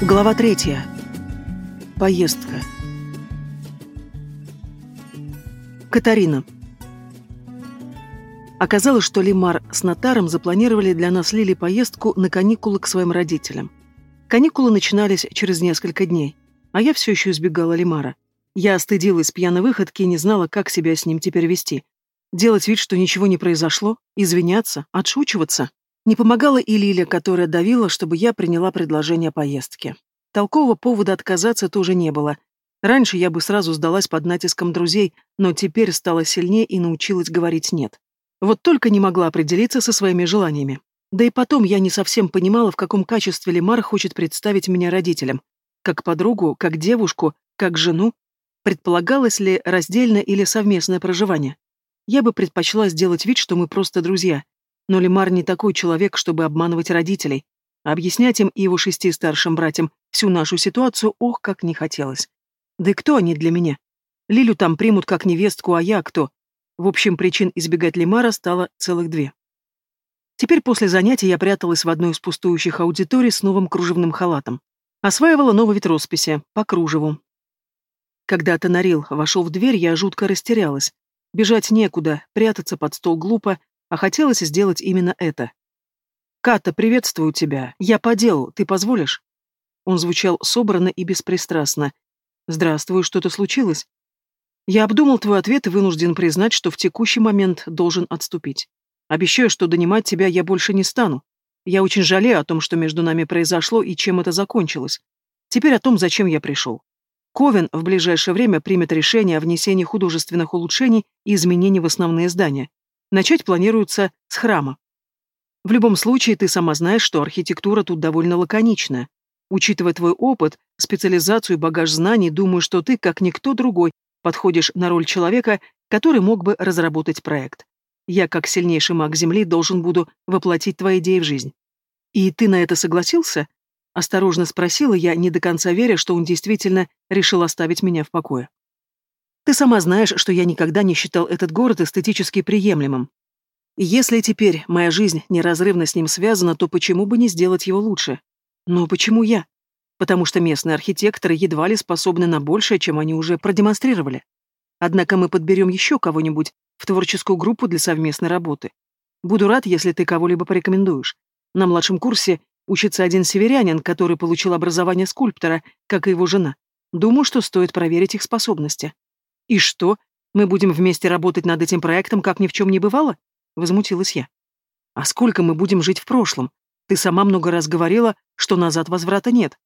Глава третья. Поездка. Катарина. Оказалось, что Лимар с Натаром запланировали для нас Лили поездку на каникулы к своим родителям. Каникулы начинались через несколько дней, а я все еще избегала Лимара. Я стыдилась пьяной выходки и не знала, как себя с ним теперь вести. Делать вид, что ничего не произошло, извиняться, отшучиваться. Не помогала и Лиля, которая давила, чтобы я приняла предложение поездки. Толкового повода отказаться тоже не было. Раньше я бы сразу сдалась под натиском друзей, но теперь стала сильнее и научилась говорить «нет». Вот только не могла определиться со своими желаниями. Да и потом я не совсем понимала, в каком качестве Лемар хочет представить меня родителям. Как подругу, как девушку, как жену. Предполагалось ли раздельное или совместное проживание? Я бы предпочла сделать вид, что мы просто друзья, но Лемар не такой человек, чтобы обманывать родителей. Объяснять им и его шести старшим братьям всю нашу ситуацию, ох, как не хотелось. Да и кто они для меня? Лилю там примут как невестку, а я кто? В общем, причин избегать Лемара стало целых две. Теперь после занятий я пряталась в одной из пустующих аудиторий с новым кружевным халатом. Осваивала новый вид росписи, по кружеву. Когда Тонарил вошел в дверь, я жутко растерялась. Бежать некуда, прятаться под стол глупо, а хотелось сделать именно это. «Ката, приветствую тебя. Я по делу. Ты позволишь?» Он звучал собранно и беспристрастно. «Здравствуй, что-то случилось?» Я обдумал твой ответ и вынужден признать, что в текущий момент должен отступить. Обещаю, что донимать тебя я больше не стану. Я очень жалею о том, что между нами произошло и чем это закончилось. Теперь о том, зачем я пришел. Ковен в ближайшее время примет решение о внесении художественных улучшений и изменений в основные здания. Начать планируется с храма. В любом случае, ты сама знаешь, что архитектура тут довольно лаконичная. Учитывая твой опыт, специализацию и багаж знаний, думаю, что ты, как никто другой, подходишь на роль человека, который мог бы разработать проект. Я, как сильнейший маг Земли, должен буду воплотить твои идеи в жизнь. И ты на это согласился? Осторожно спросила я, не до конца веря, что он действительно решил оставить меня в покое. Ты сама знаешь, что я никогда не считал этот город эстетически приемлемым. если теперь моя жизнь неразрывно с ним связана, то почему бы не сделать его лучше? Но почему я? Потому что местные архитекторы едва ли способны на большее, чем они уже продемонстрировали. Однако мы подберем еще кого-нибудь в творческую группу для совместной работы. Буду рад, если ты кого-либо порекомендуешь. На младшем курсе учится один северянин, который получил образование скульптора, как и его жена. Думаю, что стоит проверить их способности. «И что? Мы будем вместе работать над этим проектом, как ни в чем не бывало?» — возмутилась я. «А сколько мы будем жить в прошлом? Ты сама много раз говорила, что назад возврата нет.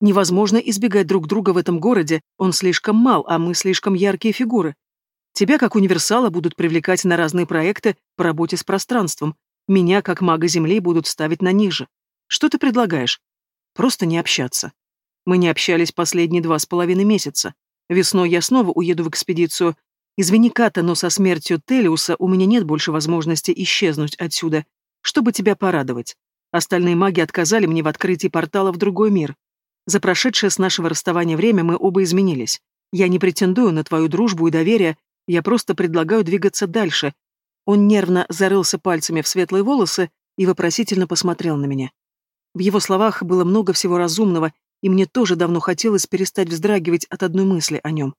Невозможно избегать друг друга в этом городе, он слишком мал, а мы слишком яркие фигуры. Тебя, как универсала, будут привлекать на разные проекты по работе с пространством. Меня, как мага Земли, будут ставить на ниже. Что ты предлагаешь? Просто не общаться. Мы не общались последние два с половиной месяца. Весной я снова уеду в экспедицию. Извини, Ката, но со смертью Телиуса у меня нет больше возможности исчезнуть отсюда, чтобы тебя порадовать. Остальные маги отказали мне в открытии портала в другой мир. За прошедшее с нашего расставания время мы оба изменились. Я не претендую на твою дружбу и доверие, я просто предлагаю двигаться дальше. Он нервно зарылся пальцами в светлые волосы и вопросительно посмотрел на меня. В его словах было много всего разумного, и мне тоже давно хотелось перестать вздрагивать от одной мысли о нем.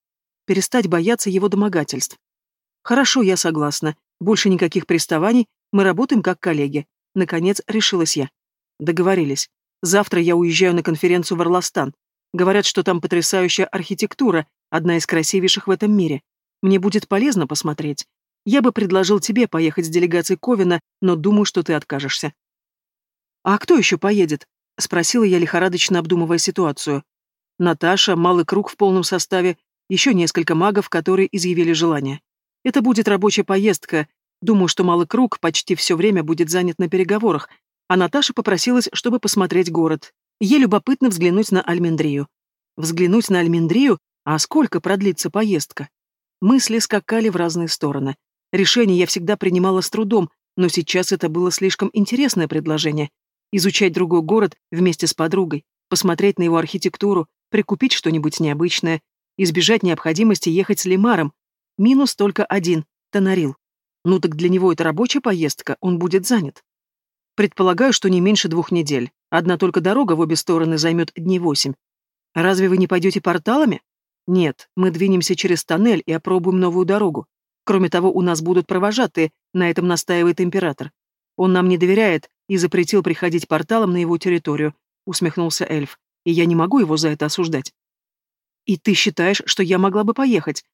Перестать бояться его домогательств. Хорошо, я согласна. Больше никаких приставаний, мы работаем как коллеги. Наконец, решилась я. Договорились. Завтра я уезжаю на конференцию в Орластан. Говорят, что там потрясающая архитектура, одна из красивейших в этом мире. Мне будет полезно посмотреть. Я бы предложил тебе поехать с делегацией Ковина, но думаю, что ты откажешься. А кто еще поедет? — спросила я, лихорадочно обдумывая ситуацию. Наташа, малый круг в полном составе, еще несколько магов, которые изъявили желание. Это будет рабочая поездка. Думаю, что малый круг почти все время будет занят на переговорах, а Наташа попросилась, чтобы посмотреть город. Ей любопытно взглянуть на Альмендрию. Взглянуть на Альмендрию? А сколько продлится поездка? Мысли скакали в разные стороны. Решение я всегда принимала с трудом, но сейчас это было слишком интересное предложение, изучать другой город вместе с подругой, посмотреть на его архитектуру, прикупить что-нибудь необычное, избежать необходимости ехать с Лемаром. Минус только один — Тонарил. Ну так для него это рабочая поездка, он будет занят. Предполагаю, что не меньше двух недель. Одна только дорога в обе стороны займет дней восемь. Разве вы не пойдете порталами? Нет, мы двинемся через тоннель и опробуем новую дорогу. Кроме того, у нас будут провожатые, на этом настаивает император. Он нам не доверяет и запретил приходить порталом на его территорию, усмехнулся эльф, и я не могу его за это осуждать. И ты считаешь, что я могла бы поехать?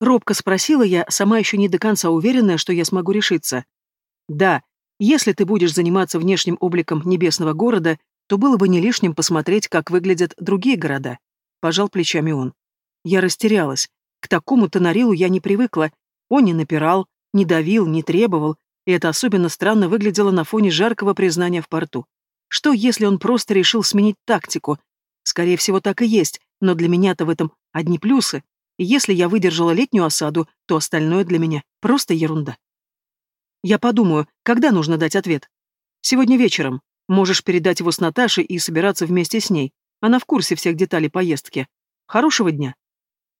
Робко спросила я, сама еще не до конца уверенная, что я смогу решиться. Да, если ты будешь заниматься внешним обликом небесного города, то было бы не лишним посмотреть, как выглядят другие города. Пожал плечами он. Я растерялась. К такому тонарилу я не привыкла. Он не напирал, не давил, не требовал, и это особенно странно выглядело на фоне жаркого признания в порту. Что, если он просто решил сменить тактику? Скорее всего, так и есть, но для меня-то в этом одни плюсы. Если я выдержала летнюю осаду, то остальное для меня просто ерунда. Я подумаю, когда нужно дать ответ. Сегодня вечером. Можешь передать его с Наташей и собираться вместе с ней. Она в курсе всех деталей поездки. Хорошего дня.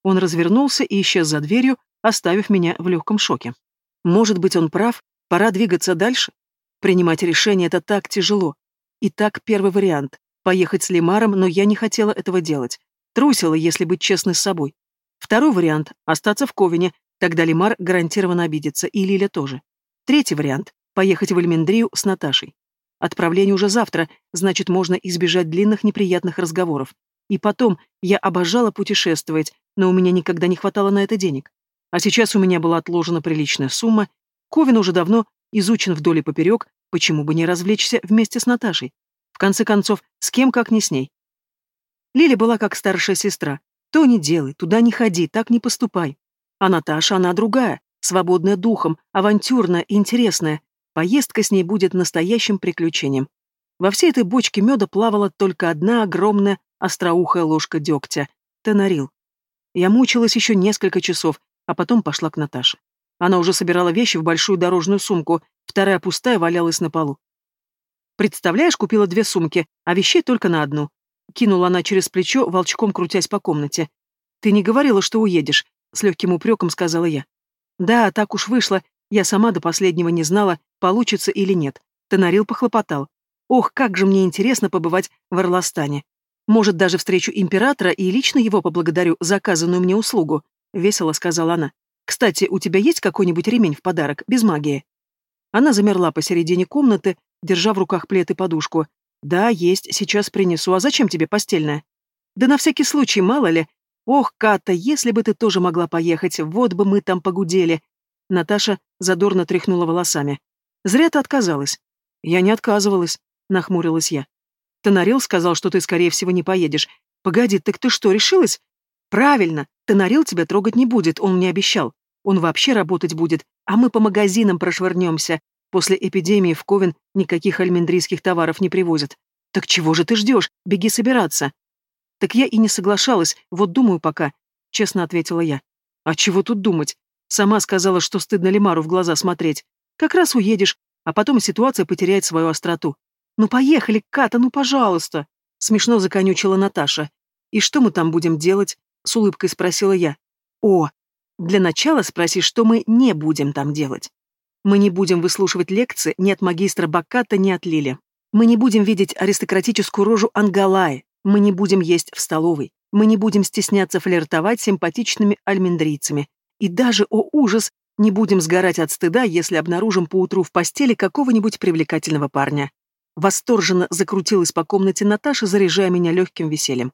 Он развернулся и исчез за дверью, оставив меня в легком шоке. Может быть, он прав, пора двигаться дальше? Принимать решение — это так тяжело. Итак, первый вариант — поехать с Лимаром, но я не хотела этого делать. Трусила, если быть честной с собой. Второй вариант — остаться в Ковине, тогда Лимар гарантированно обидится, и Лиля тоже. Третий вариант — поехать в Эльмендрию с Наташей. Отправление уже завтра, значит, можно избежать длинных неприятных разговоров. И потом, я обожала путешествовать, но у меня никогда не хватало на это денег. А сейчас у меня была отложена приличная сумма, Ковен уже давно изучен вдоль и поперек, почему бы не развлечься вместе с Наташей? В конце концов, с кем, как не с ней? Лиля была как старшая сестра. То не делай, туда не ходи, так не поступай. А Наташа, она другая, свободная духом, авантюрная, интересная. Поездка с ней будет настоящим приключением. Во всей этой бочке меда плавала только одна огромная остроухая ложка дегтя — тонарил. Я мучилась еще несколько часов, а потом пошла к Наташе. Она уже собирала вещи в большую дорожную сумку, вторая пустая валялась на полу. «Представляешь, купила две сумки, а вещей только на одну». Кинула она через плечо, волчком крутясь по комнате. «Ты не говорила, что уедешь», — с легким упреком сказала я. «Да, так уж вышло. Я сама до последнего не знала, получится или нет». Тонарил похлопотал. «Ох, как же мне интересно побывать в Орластане. Может, даже встречу императора и лично его поблагодарю за оказанную мне услугу», — весело сказала она. «Кстати, у тебя есть какой-нибудь ремень в подарок, без магии?» Она замерла посередине комнаты, держа в руках плед и подушку. «Да, есть, сейчас принесу. А зачем тебе постельная?» «Да на всякий случай, мало ли. Ох, Ката, если бы ты тоже могла поехать, вот бы мы там погудели». Наташа задорно тряхнула волосами. «Зря ты отказалась». «Я не отказывалась», — нахмурилась я. Тонарил сказал, что ты, скорее всего, не поедешь. Погоди, так ты что, решилась? Правильно, Тонарил тебя трогать не будет, он мне обещал. Он вообще работать будет, а мы по магазинам прошвырнемся. После эпидемии в Ковен никаких альмендрийских товаров не привозят. Так чего же ты ждешь? Беги собираться. Так я и не соглашалась, вот думаю пока, честно ответила я. А чего тут думать? Сама сказала, что стыдно Лимару в глаза смотреть. Как раз уедешь, а потом ситуация потеряет свою остроту. «Ну поехали, Ката, ну пожалуйста!» Смешно законючила Наташа. «И что мы там будем делать?» С улыбкой спросила я. «О, для начала спроси, что мы не будем там делать. Мы не будем выслушивать лекции ни от магистра Баката, ни от Лили. Мы не будем видеть аристократическую рожу Ангалаи. Мы не будем есть в столовой. Мы не будем стесняться флиртовать с симпатичными альмендрийцами. И даже, о ужас, не будем сгорать от стыда, если обнаружим поутру в постели какого-нибудь привлекательного парня. Восторженно закрутилась по комнате Наташа, заряжая меня легким весельем.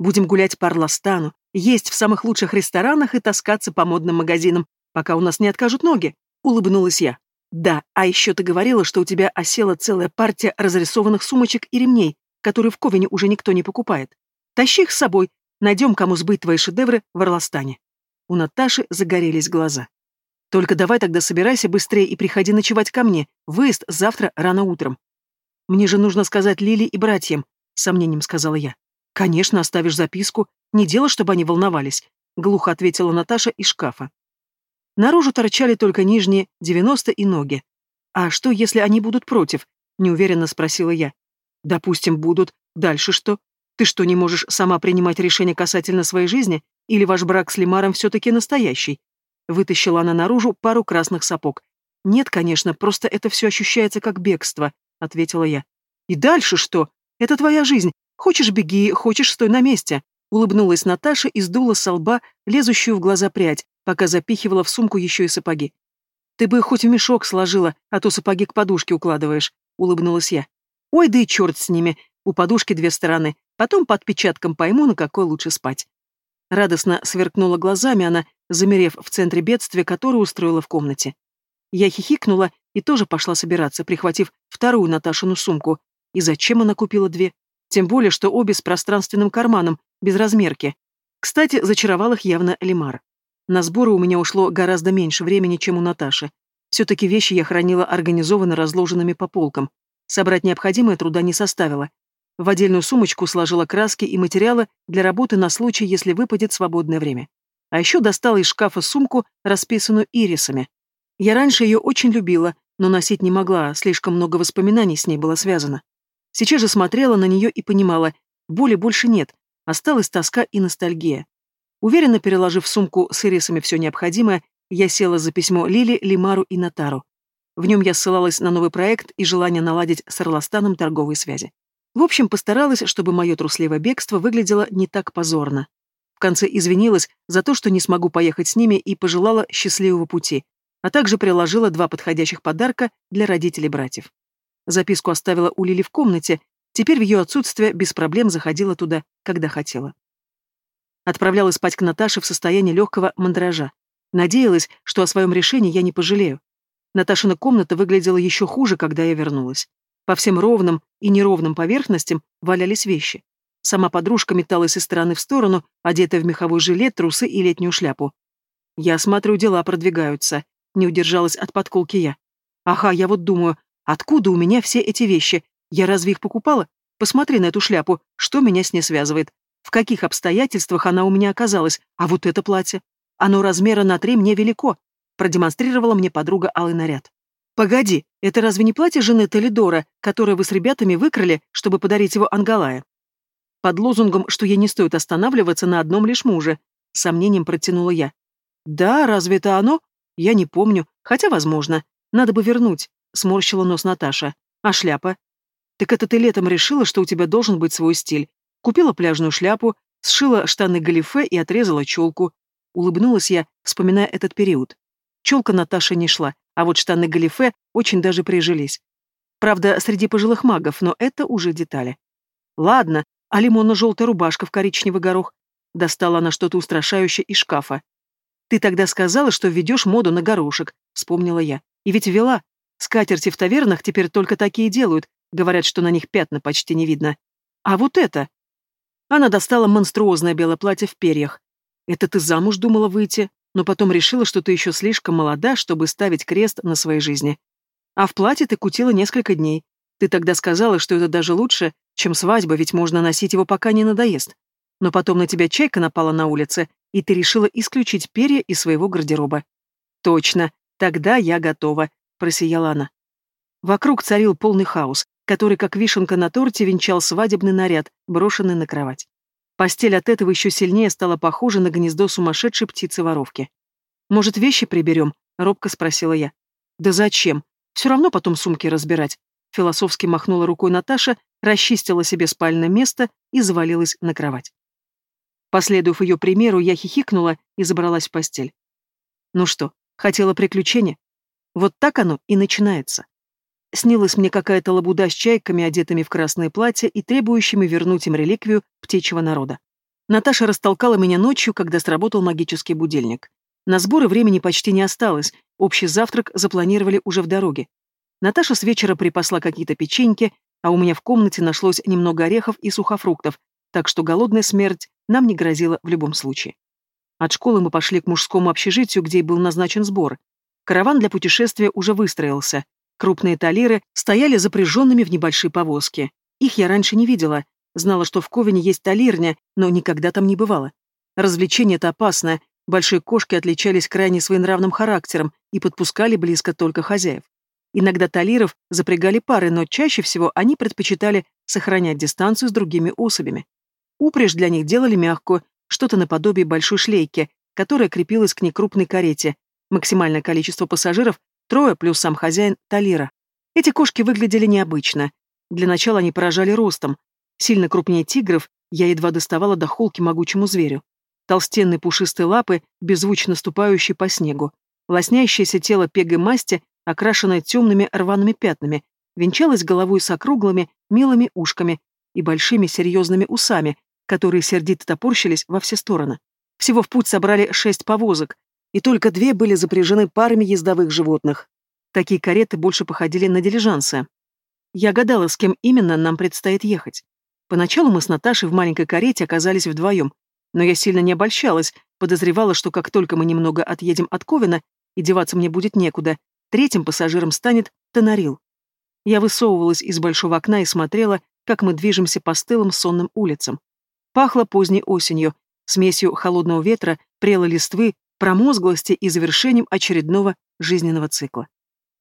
Будем гулять по Орластану, есть в самых лучших ресторанах и таскаться по модным магазинам, пока у нас не откажут ноги», — улыбнулась я. «Да, а еще ты говорила, что у тебя осела целая партия разрисованных сумочек и ремней, которые в Ковине уже никто не покупает. Тащи их с собой, найдем, кому сбыть твои шедевры в Орластане». У Наташи загорелись глаза. «Только давай тогда собирайся быстрее и приходи ночевать ко мне. Выезд завтра рано утром. «Мне же нужно сказать Лили и братьям», — сомнением сказала я. «Конечно, оставишь записку. Не дело, чтобы они волновались», — глухо ответила Наташа из шкафа. Наружу торчали только нижние девяносто и ноги. «А что, если они будут против?» — неуверенно спросила я. «Допустим, будут. Дальше что? Ты что, не можешь сама принимать решение касательно своей жизни? Или ваш брак с Лимаром все-таки настоящий?» Вытащила она наружу пару красных сапог. «Нет, конечно, просто это все ощущается как бегство. ответила я. И дальше что? Это твоя жизнь. Хочешь беги, хочешь стой на месте. Улыбнулась Наташа и сдула со лба лезущую в глаза прядь, пока запихивала в сумку еще и сапоги. Ты бы хоть в мешок сложила, а то сапоги к подушке укладываешь, улыбнулась я. Ой, да и черт с ними. У подушки две стороны. Потом по отпечаткам пойму, на какой лучше спать. Радостно сверкнула глазами она, замерев в центре бедствия, которое устроила в комнате. Я хихикнула и тоже пошла собираться, прихватив вторую Наташину сумку. И зачем она купила две? Тем более, что обе с пространственным карманом, без размерки. Кстати, зачаровал их явно Лимар. На сборы у меня ушло гораздо меньше времени, чем у Наташи. Все-таки вещи я хранила организованно разложенными по полкам. Собрать необходимое труда не составило. В отдельную сумочку сложила краски и материалы для работы на случай, если выпадет свободное время. А еще достала из шкафа сумку, расписанную ирисами. Я раньше ее очень любила, но носить не могла, слишком много воспоминаний с ней было связано. Сейчас же смотрела на нее и понимала, боли больше нет, осталась тоска и ностальгия. Уверенно переложив в сумку с ирисами все необходимое, я села за письмо Лили, Лимару и Натару. В нем я ссылалась на новый проект и желание наладить с Орластаном торговые связи. В общем, постаралась, чтобы мое трусливое бегство выглядело не так позорно. В конце извинилась за то, что не смогу поехать с ними и пожелала счастливого пути, а также приложила два подходящих подарка для родителей братьев. Записку оставила у Лили в комнате, теперь в ее отсутствие без проблем заходила туда, когда хотела. Отправлялась спать к Наташе в состоянии легкого мандража. Надеялась, что о своем решении я не пожалею. Наташина комната выглядела еще хуже, когда я вернулась. По всем ровным и неровным поверхностям валялись вещи. Сама подружка металась из стороны в сторону, одетая в меховой жилет, трусы и летнюю шляпу. Я смотрю, дела продвигаются. Не удержалась от подколки я. Ага, я вот думаю, откуда у меня все эти вещи? Я разве их покупала? Посмотри на эту шляпу, что меня с ней связывает? В каких обстоятельствах она у меня оказалась? А вот это платье? Оно размера на три мне велико. Продемонстрировала мне подруга алый наряд. Погоди, это разве не платье жены Толидора, которое вы с ребятами выкрали, чтобы подарить его Ангалае? Под лозунгом, что ей не стоит останавливаться на одном лишь муже, сомнением протянула я. Да, разве это оно? Я не помню, хотя, возможно. Надо бы вернуть, сморщила нос Наташа. А шляпа? Так это ты летом решила, что у тебя должен быть свой стиль. Купила пляжную шляпу, сшила штаны галифе и отрезала челку. Улыбнулась я, вспоминая этот период. Челка Наташи не шла, а вот штаны галифе очень даже прижились. Правда, среди пожилых магов, но это уже детали. Ладно, а лимонно-желтая рубашка в коричневый горох. Достала она что-то устрашающее из шкафа. Ты тогда сказала, что введешь моду на горошек, вспомнила я. И ведь вела. Скатерти в тавернах теперь только такие делают, говорят, что на них пятна почти не видно. А вот это... Она достала монструозное белое платье в перьях. Это ты замуж думала выйти, но потом решила, что ты еще слишком молода, чтобы ставить крест на своей жизни. А в платье ты кутила несколько дней. Ты тогда сказала, что это даже лучше, чем свадьба, ведь можно носить его, пока не надоест. Но потом на тебя чайка напала на улице, и ты решила исключить перья из своего гардероба. Точно, тогда я готова, просияла она. Вокруг царил полный хаос, который, как вишенка на торте, венчал свадебный наряд, брошенный на кровать. Постель от этого еще сильнее стала похожа на гнездо сумасшедшей птицы-воровки. «Может, вещи приберем?» — робко спросила я. «Да зачем? Все равно потом сумки разбирать». Философски махнула рукой Наташа, расчистила себе спальное место и завалилась на кровать. Последув ее примеру, я хихикнула и забралась в постель. Ну что, хотела приключения? Вот так оно и начинается. Снилась мне какая-то лабуда с чайками, одетыми в красное платье и требующими вернуть им реликвию птичьего народа. Наташа растолкала меня ночью, когда сработал магический будильник. На сборы времени почти не осталось, общий завтрак запланировали уже в дороге. Наташа с вечера припасла какие-то печеньки, а у меня в комнате нашлось немного орехов и сухофруктов, так что голодная смерть нам не грозила в любом случае. От школы мы пошли к мужскому общежитию, где и был назначен сбор. Караван для путешествия уже выстроился, Крупные талиры стояли запряженными в небольшие повозки. Их я раньше не видела. Знала, что в Ковине есть талирня, но никогда там не бывало. Развлечение это опасное. Большие кошки отличались крайне своенравным характером и подпускали близко только хозяев. Иногда талиров запрягали пары, но чаще всего они предпочитали сохранять дистанцию с другими особями. Упряжь для них делали мягкую, что-то наподобие большой шлейки, которая крепилась к некрупной карете. Максимальное количество пассажиров Трое плюс сам хозяин Талира. Эти кошки выглядели необычно. Для начала они поражали ростом. Сильно крупнее тигров, я едва доставала до холки могучему зверю. Толстенные пушистые лапы, беззвучно ступающие по снегу. Лоснящееся тело пегой масти, окрашенное темными рваными пятнами, венчалось головой с округлыми, милыми ушками и большими серьезными усами, которые сердито топорщились во все стороны. Всего в путь собрали шесть повозок, и только две были запряжены парами ездовых животных. Такие кареты больше походили на дилижансы. Я гадала, с кем именно нам предстоит ехать. Поначалу мы с Наташей в маленькой карете оказались вдвоем, но я сильно не обольщалась, подозревала, что как только мы немного отъедем от Ковина, и деваться мне будет некуда, третьим пассажиром станет Тонарил. Я высовывалась из большого окна и смотрела, как мы движемся по стылым сонным улицам. Пахло поздней осенью, смесью холодного ветра, прелой листвы, промозглости и завершением очередного жизненного цикла.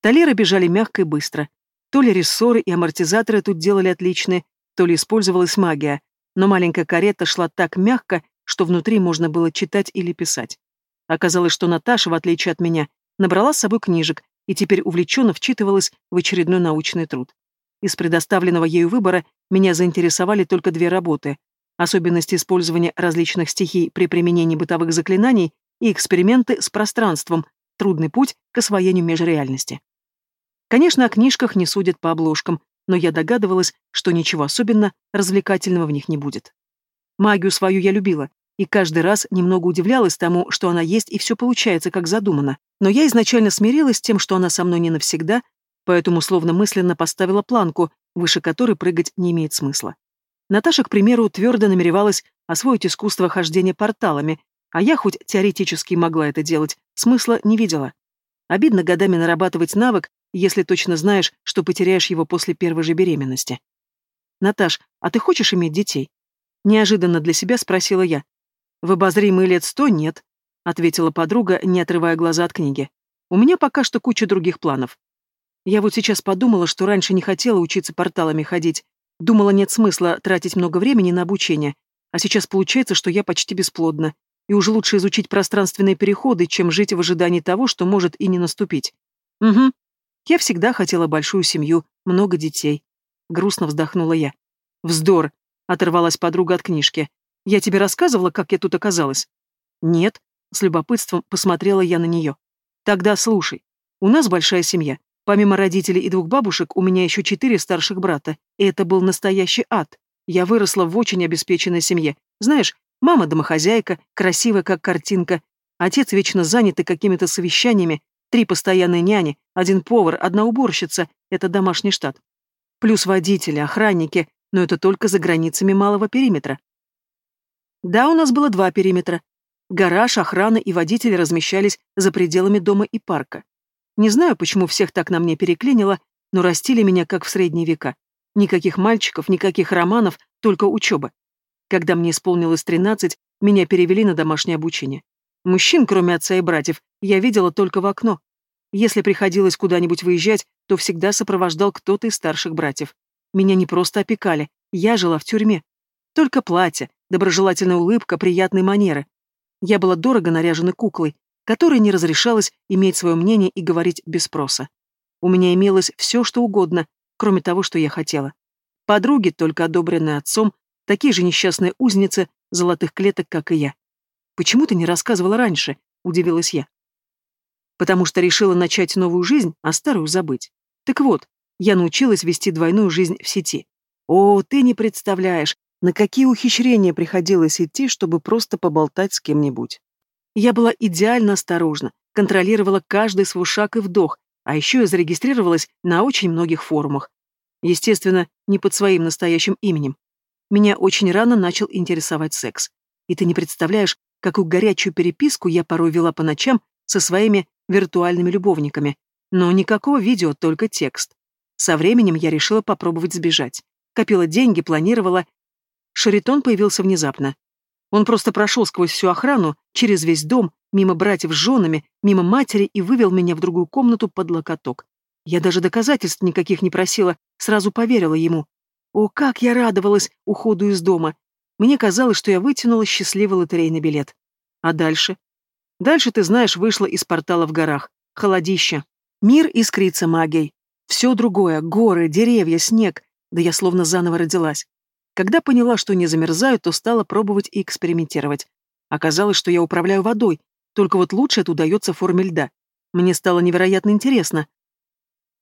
Талеры бежали мягко и быстро. То ли рессоры и амортизаторы тут делали отличные, то ли использовалась магия, но маленькая карета шла так мягко, что внутри можно было читать или писать. Оказалось, что Наташа, в отличие от меня, набрала с собой книжек и теперь увлеченно вчитывалась в очередной научный труд. Из предоставленного ею выбора меня заинтересовали только две работы – особенности использования различных стихий при применении бытовых заклинаний и эксперименты с пространством, трудный путь к освоению межреальности. Конечно, о книжках не судят по обложкам, но я догадывалась, что ничего особенно развлекательного в них не будет. Магию свою я любила, и каждый раз немного удивлялась тому, что она есть и все получается, как задумано. Но я изначально смирилась с тем, что она со мной не навсегда, поэтому словно мысленно поставила планку, выше которой прыгать не имеет смысла. Наташа, к примеру, твердо намеревалась освоить искусство хождения порталами, а я хоть теоретически могла это делать, смысла не видела. Обидно годами нарабатывать навык, если точно знаешь, что потеряешь его после первой же беременности. «Наташ, а ты хочешь иметь детей?» Неожиданно для себя спросила я. «В обозримые лет сто нет», — ответила подруга, не отрывая глаза от книги. «У меня пока что куча других планов. Я вот сейчас подумала, что раньше не хотела учиться порталами ходить. Думала, нет смысла тратить много времени на обучение. А сейчас получается, что я почти бесплодна. И уже лучше изучить пространственные переходы, чем жить в ожидании того, что может и не наступить. Угу. Я всегда хотела большую семью, много детей. Грустно вздохнула я. Вздор, оторвалась подруга от книжки. Я тебе рассказывала, как я тут оказалась? Нет, с любопытством посмотрела я на нее. Тогда слушай. У нас большая семья. Помимо родителей и двух бабушек, у меня еще четыре старших брата. И это был настоящий ад. Я выросла в очень обеспеченной семье. Знаешь, мама домохозяйка, красивая как картинка. Отец вечно занятый какими-то совещаниями. Три постоянные няни, один повар, одна уборщица. Это домашний штат. Плюс водители, охранники, но это только за границами малого периметра. Да, у нас было два периметра. Гараж, охрана и водители размещались за пределами дома и парка. Не знаю, почему всех так на мне переклинило, но растили меня как в средние века. Никаких мальчиков, никаких романов, только учеба. Когда мне исполнилось 13, меня перевели на домашнее обучение. Мужчин, кроме отца и братьев, я видела только в окно. Если приходилось куда-нибудь выезжать, то всегда сопровождал кто-то из старших братьев. Меня не просто опекали, я жила в тюрьме. Только платье, доброжелательная улыбка, приятные манеры. Я была дорого наряженной куклой, которой не разрешалось иметь свое мнение и говорить без спроса. У меня имелось все, что угодно, кроме того, что я хотела. Подруги, только одобренные отцом, такие же несчастные узницы золотых клеток, как и я. «Почему ты не рассказывала раньше?» — удивилась я. «Потому что решила начать новую жизнь, а старую забыть. Так вот, я научилась вести двойную жизнь в сети. О, ты не представляешь, на какие ухищрения приходилось идти, чтобы просто поболтать с кем-нибудь. Я была идеально осторожна, контролировала каждый свой шаг и вдох, а еще я зарегистрировалась на очень многих форумах. Естественно, не под своим настоящим именем. Меня очень рано начал интересовать секс. И ты не представляешь, какую горячую переписку я порой вела по ночам со своими виртуальными любовниками. Но никакого видео, только текст. Со временем я решила попробовать сбежать. Копила деньги, планировала. Шаритон появился внезапно. Он просто прошел сквозь всю охрану, через весь дом, мимо братьев с женами, мимо матери и вывел меня в другую комнату под локоток. Я даже доказательств никаких не просила, сразу поверила ему. О, как я радовалась уходу из дома. Мне казалось, что я вытянула счастливый лотерейный билет. А дальше? Дальше, ты знаешь, вышла из портала в горах. Холодище. Мир искрится магией. Все другое — горы, деревья, снег. Да я словно заново родилась. Когда поняла, что не замерзаю, то стала пробовать и экспериментировать. Оказалось, что я управляю водой, только вот лучше это удается в форме льда. Мне стало невероятно интересно.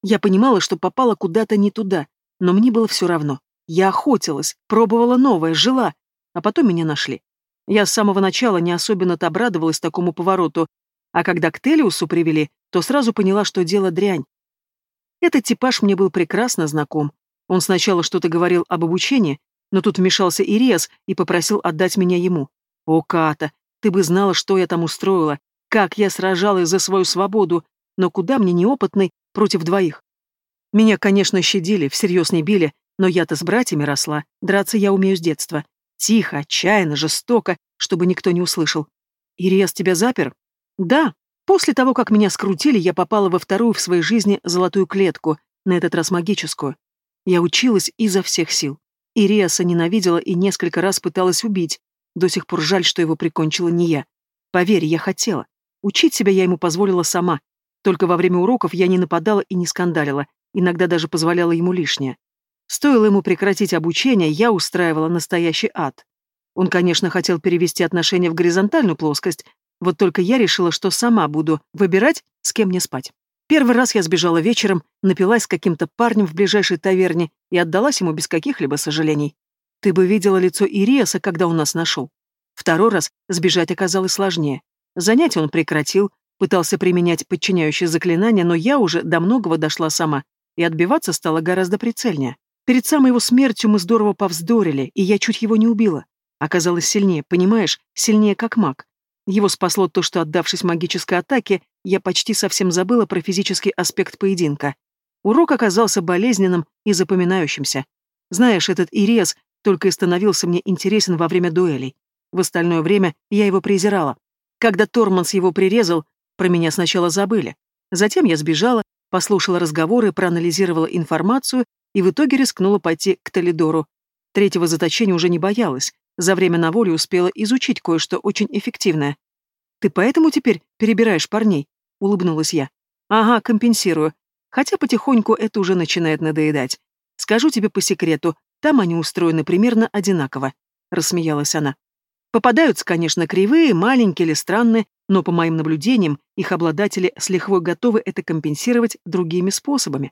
Я понимала, что попала куда-то не туда, но мне было все равно. Я охотилась, пробовала новое, жила, а потом меня нашли. Я с самого начала не особенно-то обрадовалась такому повороту, а когда к Телиусу привели, то сразу поняла, что дело дрянь. Этот типаж мне был прекрасно знаком. Он сначала что-то говорил об обучении, но тут вмешался Ириас и попросил отдать меня ему. О, Ката, ты бы знала, что я там устроила, как я сражалась за свою свободу, но куда мне неопытный против двоих? Меня, конечно, щадили, всерьез не били, но я-то с братьями росла, драться я умею с детства. Тихо, отчаянно, жестоко, чтобы никто не услышал. Ириас тебя запер? Да. После того, как меня скрутили, я попала во вторую в своей жизни золотую клетку, на этот раз магическую. Я училась изо всех сил. Ириаса ненавидела и несколько раз пыталась убить. До сих пор жаль, что его прикончила не я. Поверь, я хотела. Учить себя я ему позволила сама. Только во время уроков я не нападала и не скандалила, иногда даже позволяла ему лишнее. Стоило ему прекратить обучение, я устраивала настоящий ад. Он, конечно, хотел перевести отношения в горизонтальную плоскость, вот только я решила, что сама буду выбирать, с кем мне спать. Первый раз я сбежала вечером, напилась с каким-то парнем в ближайшей таверне и отдалась ему без каких-либо сожалений. Ты бы видела лицо Ириаса, когда он нас нашел. Второй раз сбежать оказалось сложнее. Занятия он прекратил, пытался применять подчиняющие заклинания, но я уже до многого дошла сама, и отбиваться стало гораздо прицельнее. Перед самой его смертью мы здорово повздорили, и я чуть его не убила. Оказалось сильнее, понимаешь, сильнее как маг. Его спасло то, что, отдавшись магической атаке, я почти совсем забыла про физический аспект поединка. Урок оказался болезненным и запоминающимся. Знаешь, этот Ириас только и становился мне интересен во время дуэлей. В остальное время я его презирала. Когда Торманс его прирезал, про меня сначала забыли. Затем я сбежала, послушала разговоры, проанализировала информацию и в итоге рискнула пойти к Толидору. Третьего заточения уже не боялась, за время на воле успела изучить кое-что очень эффективное. «Ты поэтому теперь перебираешь парней?» — улыбнулась я. «Ага, компенсирую. Хотя потихоньку это уже начинает надоедать. Скажу тебе по секрету, там они устроены примерно одинаково», — рассмеялась она. «Попадаются, конечно, кривые, маленькие или странные, но, по моим наблюдениям, их обладатели с лихвой готовы это компенсировать другими способами.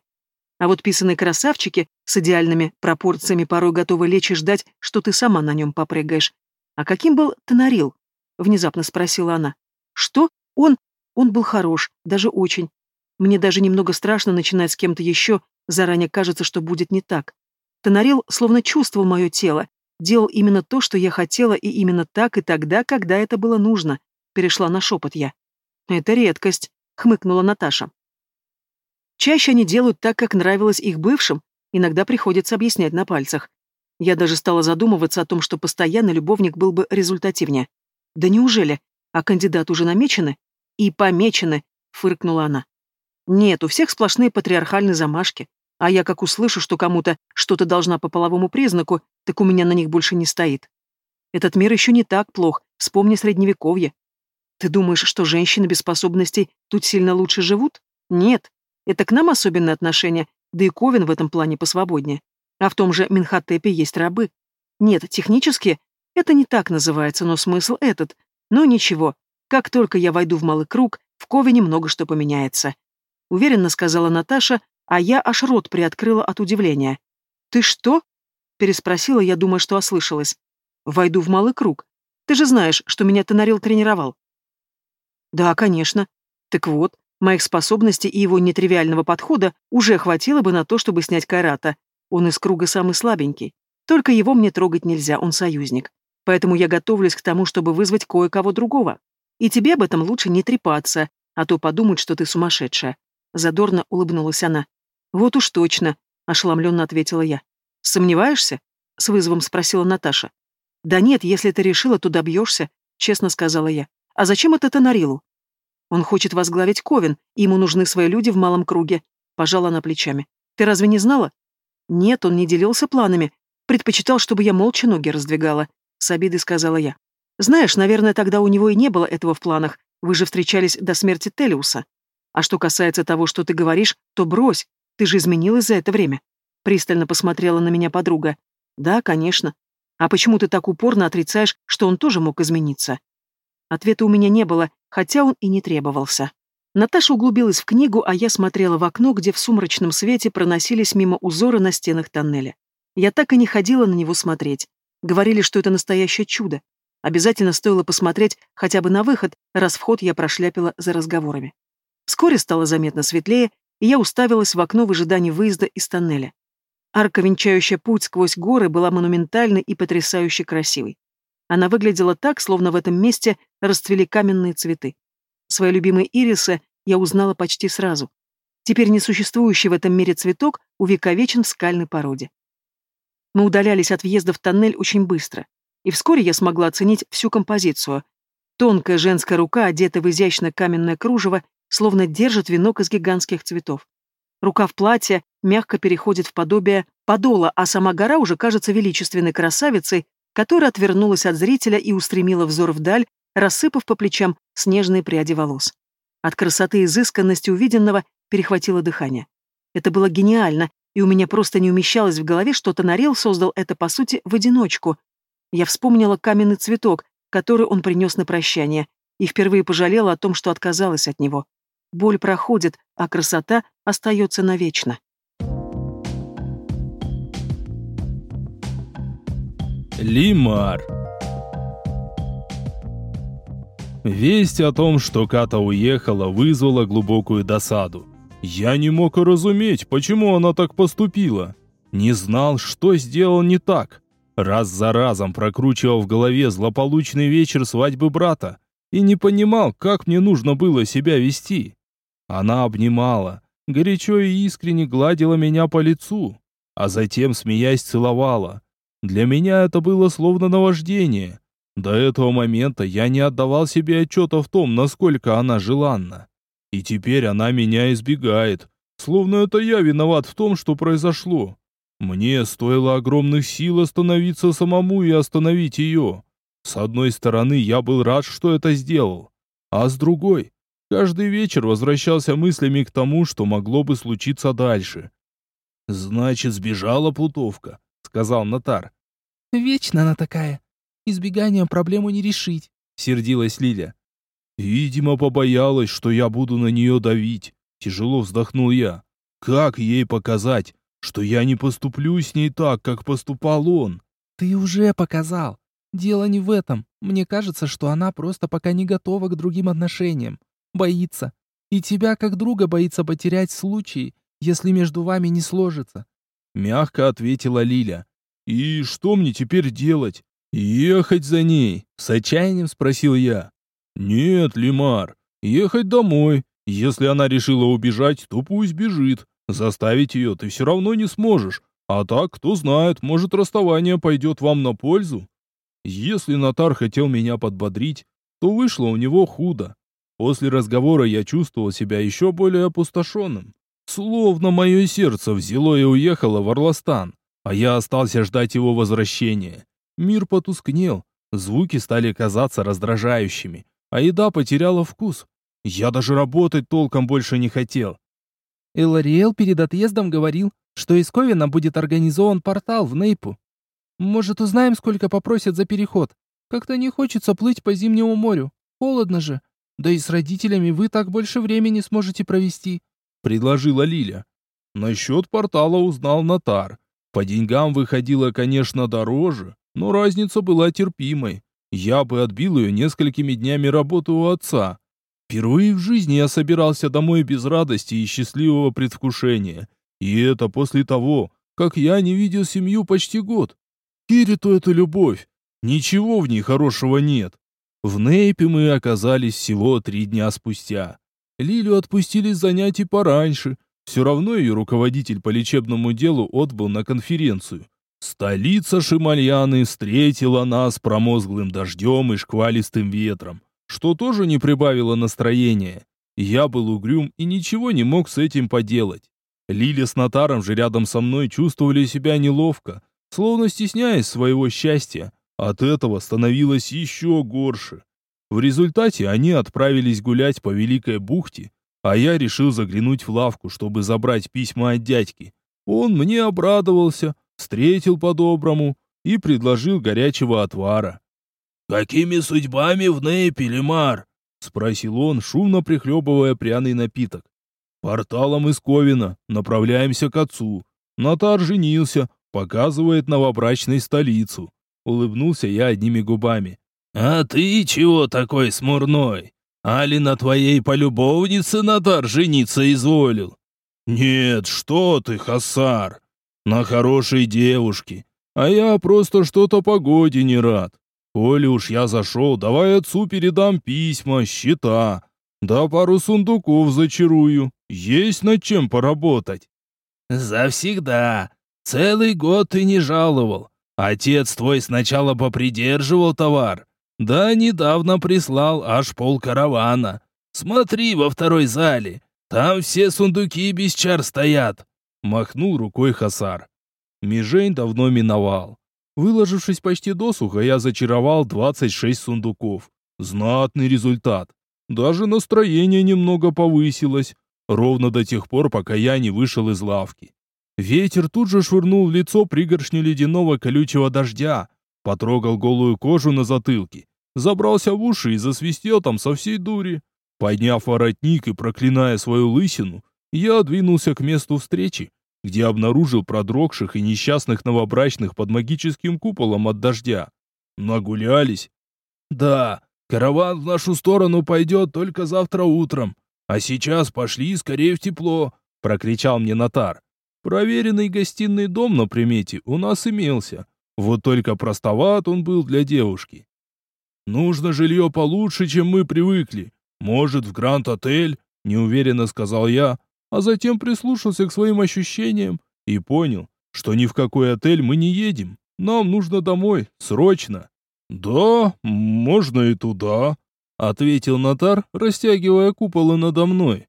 А вот писанные красавчики с идеальными пропорциями порой готовы лечь и ждать, что ты сама на нем попрыгаешь. А каким был Тонарил? Внезапно спросила она. Что? Он? Он был хорош, даже очень. Мне даже немного страшно начинать с кем-то еще, заранее кажется, что будет не так. Тонарил словно чувствовал мое тело, делал именно то, что я хотела, и именно так и тогда, когда это было нужно. Перешла на шепот я. Это редкость, хмыкнула Наташа. Чаще они делают так, как нравилось их бывшим, иногда приходится объяснять на пальцах. Я даже стала задумываться о том, что постоянный любовник был бы результативнее. Да неужели? А кандидаты уже намечены? И помечены, фыркнула она. Нет, у всех сплошные патриархальные замашки. А я как услышу, что кому-то что-то должна по половому признаку, так у меня на них больше не стоит. Этот мир еще не так плох, вспомни средневековье. Ты думаешь, что женщины без способностей тут сильно лучше живут? Нет, это к нам особенное отношение, да и Ковен в этом плане посвободнее. А в том же Минхотепе есть рабы. Нет, технически это не так называется, но смысл этот. Но ничего, как только я войду в малый круг, в Ковене много что поменяется. Уверенно сказала Наташа, а я аж рот приоткрыла от удивления. «Ты что?» — переспросила, я думаю, что ослышалась. «Войду в малый круг. Ты же знаешь, что меня Тонарил тренировал». «Да, конечно. Так вот, Моих способностей и его нетривиального подхода уже хватило бы на то, чтобы снять Кайрата. Он из круга самый слабенький. Только его мне трогать нельзя, он союзник. Поэтому я готовлюсь к тому, чтобы вызвать кое-кого другого. И тебе об этом лучше не трепаться, а то подумают, что ты сумасшедшая. Задорно улыбнулась она. Вот уж точно, ошеломленно ответила я. Сомневаешься? С вызовом спросила Наташа. Да нет, если ты решила, то добьешься, честно сказала я. А зачем это Тонарилу? Он хочет возглавить Ковен, и ему нужны свои люди в малом круге. Пожала она плечами. Ты разве не знала? Нет, он не делился планами. Предпочитал, чтобы я молча ноги раздвигала. С обидой сказала я. Знаешь, наверное, тогда у него и не было этого в планах. Вы же встречались до смерти Телиуса. А что касается того, что ты говоришь, то брось. Ты же изменилась за это время?» Пристально посмотрела на меня подруга. «Да, конечно. А почему ты так упорно отрицаешь, что он тоже мог измениться?» Ответа у меня не было, хотя он и не требовался. Наташа углубилась в книгу, а я смотрела в окно, где в сумрачном свете проносились мимо узоры на стенах тоннеля. Я так и не ходила на него смотреть. Говорили, что это настоящее чудо. Обязательно стоило посмотреть хотя бы на выход, раз вход я прошляпила за разговорами. Вскоре стало заметно светлее, и я уставилась в окно в ожидании выезда из тоннеля. Арка, венчающая путь сквозь горы, была монументальной и потрясающе красивой. Она выглядела так, словно в этом месте расцвели каменные цветы. Свои любимые ирисы я узнала почти сразу. Теперь несуществующий в этом мире цветок увековечен в скальной породе. Мы удалялись от въезда в тоннель очень быстро, и вскоре я смогла оценить всю композицию. Тонкая женская рука, одетая в изящное каменное кружево, словно держит венок из гигантских цветов. Рука в платье мягко переходит в подобие подола, а сама гора уже кажется величественной красавицей, которая отвернулась от зрителя и устремила взор вдаль, рассыпав по плечам снежные пряди волос. От красоты и изысканности увиденного перехватило дыхание. Это было гениально, и у меня просто не умещалось в голове, что Тонарел создал это, по сути, в одиночку. Я вспомнила каменный цветок, который он принес на прощание, и впервые пожалела о том, что отказалась от него. Боль проходит, а красота остается навечно. Лимар Весть о том, что Ката уехала, вызвала глубокую досаду. Я не мог разуметь, почему она так поступила. Не знал, что сделал не так. Раз за разом прокручивал в голове злополучный вечер свадьбы брата и не понимал, как мне нужно было себя вести. Она обнимала, горячо и искренне гладила меня по лицу, а затем, смеясь, целовала. Для меня это было словно наваждение. До этого момента я не отдавал себе отчета в том, насколько она желанна. И теперь она меня избегает, словно это я виноват в том, что произошло. Мне стоило огромных сил остановиться самому и остановить ее. С одной стороны, я был рад, что это сделал, а с другой, каждый вечер возвращался мыслями к тому, что могло бы случиться дальше. «Значит, сбежала плутовка», — сказал Натар. «Вечно она такая», Избеганием проблему не решить», — сердилась Лиля. «Видимо, побоялась, что я буду на нее давить», — тяжело вздохнул я. «Как ей показать, что я не поступлю с ней так, как поступал он?» «Ты уже показал. Дело не в этом. Мне кажется, что она просто пока не готова к другим отношениям. Боится. И тебя как друга боится потерять в случае, если между вами не сложится». Мягко ответила Лиля. «И что мне теперь делать? «Ехать за ней?» — с отчаянием спросил я. «Нет, Лимар, ехать домой. Если она решила убежать, то пусть бежит. Заставить ее ты все равно не сможешь. А так, кто знает, может расставание пойдет вам на пользу». Если Натар хотел меня подбодрить, то вышло у него худо. После разговора я чувствовал себя еще более опустошенным. Словно мое сердце взяло и уехало в Орластан, а я остался ждать его возвращения. Мир потускнел, звуки стали казаться раздражающими, а еда потеряла вкус. Я даже работать толком больше не хотел. Элариэл перед отъездом говорил, что из Ковина будет организован портал в Нейпу. Может, узнаем, сколько попросят за переход? Как-то не хочется плыть по зимнему морю. Холодно же. Да и с родителями вы так больше времени сможете провести», — предложила Лиля. Насчет портала узнал Натар. По деньгам выходило, конечно, дороже, но разница была терпимой. Я бы отбил ее несколькими днями работы у отца. Впервые в жизни я собирался домой без радости и счастливого предвкушения. И это после того, как я не видел семью почти год. Кириту это любовь. Ничего в ней хорошего нет. В Нейпе мы оказались всего три дня спустя. Лилю отпустили с занятий пораньше. Все равно ее руководитель по лечебному делу отбыл на конференцию. Столица Шимальяны встретила нас промозглым дождем и шквалистым ветром, что тоже не прибавило настроения. Я был угрюм и ничего не мог с этим поделать. Лиля с Натаром же рядом со мной чувствовали себя неловко, словно стесняясь своего счастья. От этого становилось еще горше. В результате они отправились гулять по Великой бухте, а я решил заглянуть в лавку, чтобы забрать письма от дядьки. Он мне обрадовался, встретил по-доброму и предложил горячего отвара. «Какими судьбами в Нейпе, Лемар?» — спросил он, шумно прихлебывая пряный напиток. «Порталом из Ковина. Направляемся к отцу. Натар женился, показывает новобрачной столицу». Улыбнулся я одними губами. «А ты чего такой смурной? Али на твоей полюбовнице Натар жениться изволил?» «Нет, что ты, Хасар! На хорошей девушке. А я просто что-то погоде не рад. Коли уж я зашел, давай отцу передам письма, счета. Да пару сундуков зачарую. Есть над чем поработать». «Завсегда. Целый год ты не жаловал. Отец твой сначала попридерживал товар, да недавно прислал аж полкаравана. Смотри во второй зале, там все сундуки без чар стоят. Махнул рукой Хасар. Межень давно миновал. Выложившись почти досуха, я зачаровал 26 сундуков. Знатный результат. Даже настроение немного повысилось. Ровно до тех пор, пока я не вышел из лавки. Ветер тут же швырнул в лицо пригоршню ледяного колючего дождя, потрогал голую кожу на затылке, забрался в уши и засвистел там со всей дури. Подняв воротник и проклиная свою лысину, я двинулся к месту встречи, где обнаружил продрогших и несчастных новобрачных под магическим куполом от дождя. Нагулялись? Да, караван в нашу сторону пойдет только завтра утром, а сейчас пошли скорее в тепло, прокричал мне Натар. Проверенный гостиный дом на примете у нас имелся. Вот только простоват он был для девушки. Нужно жилье получше, чем мы привыкли. Может, в Гранд-отель, неуверенно сказал я, а затем прислушался к своим ощущениям и понял, что ни в какой отель мы не едем. Нам нужно домой, срочно. Да, можно и туда, ответил Натар, растягивая куполы надо мной.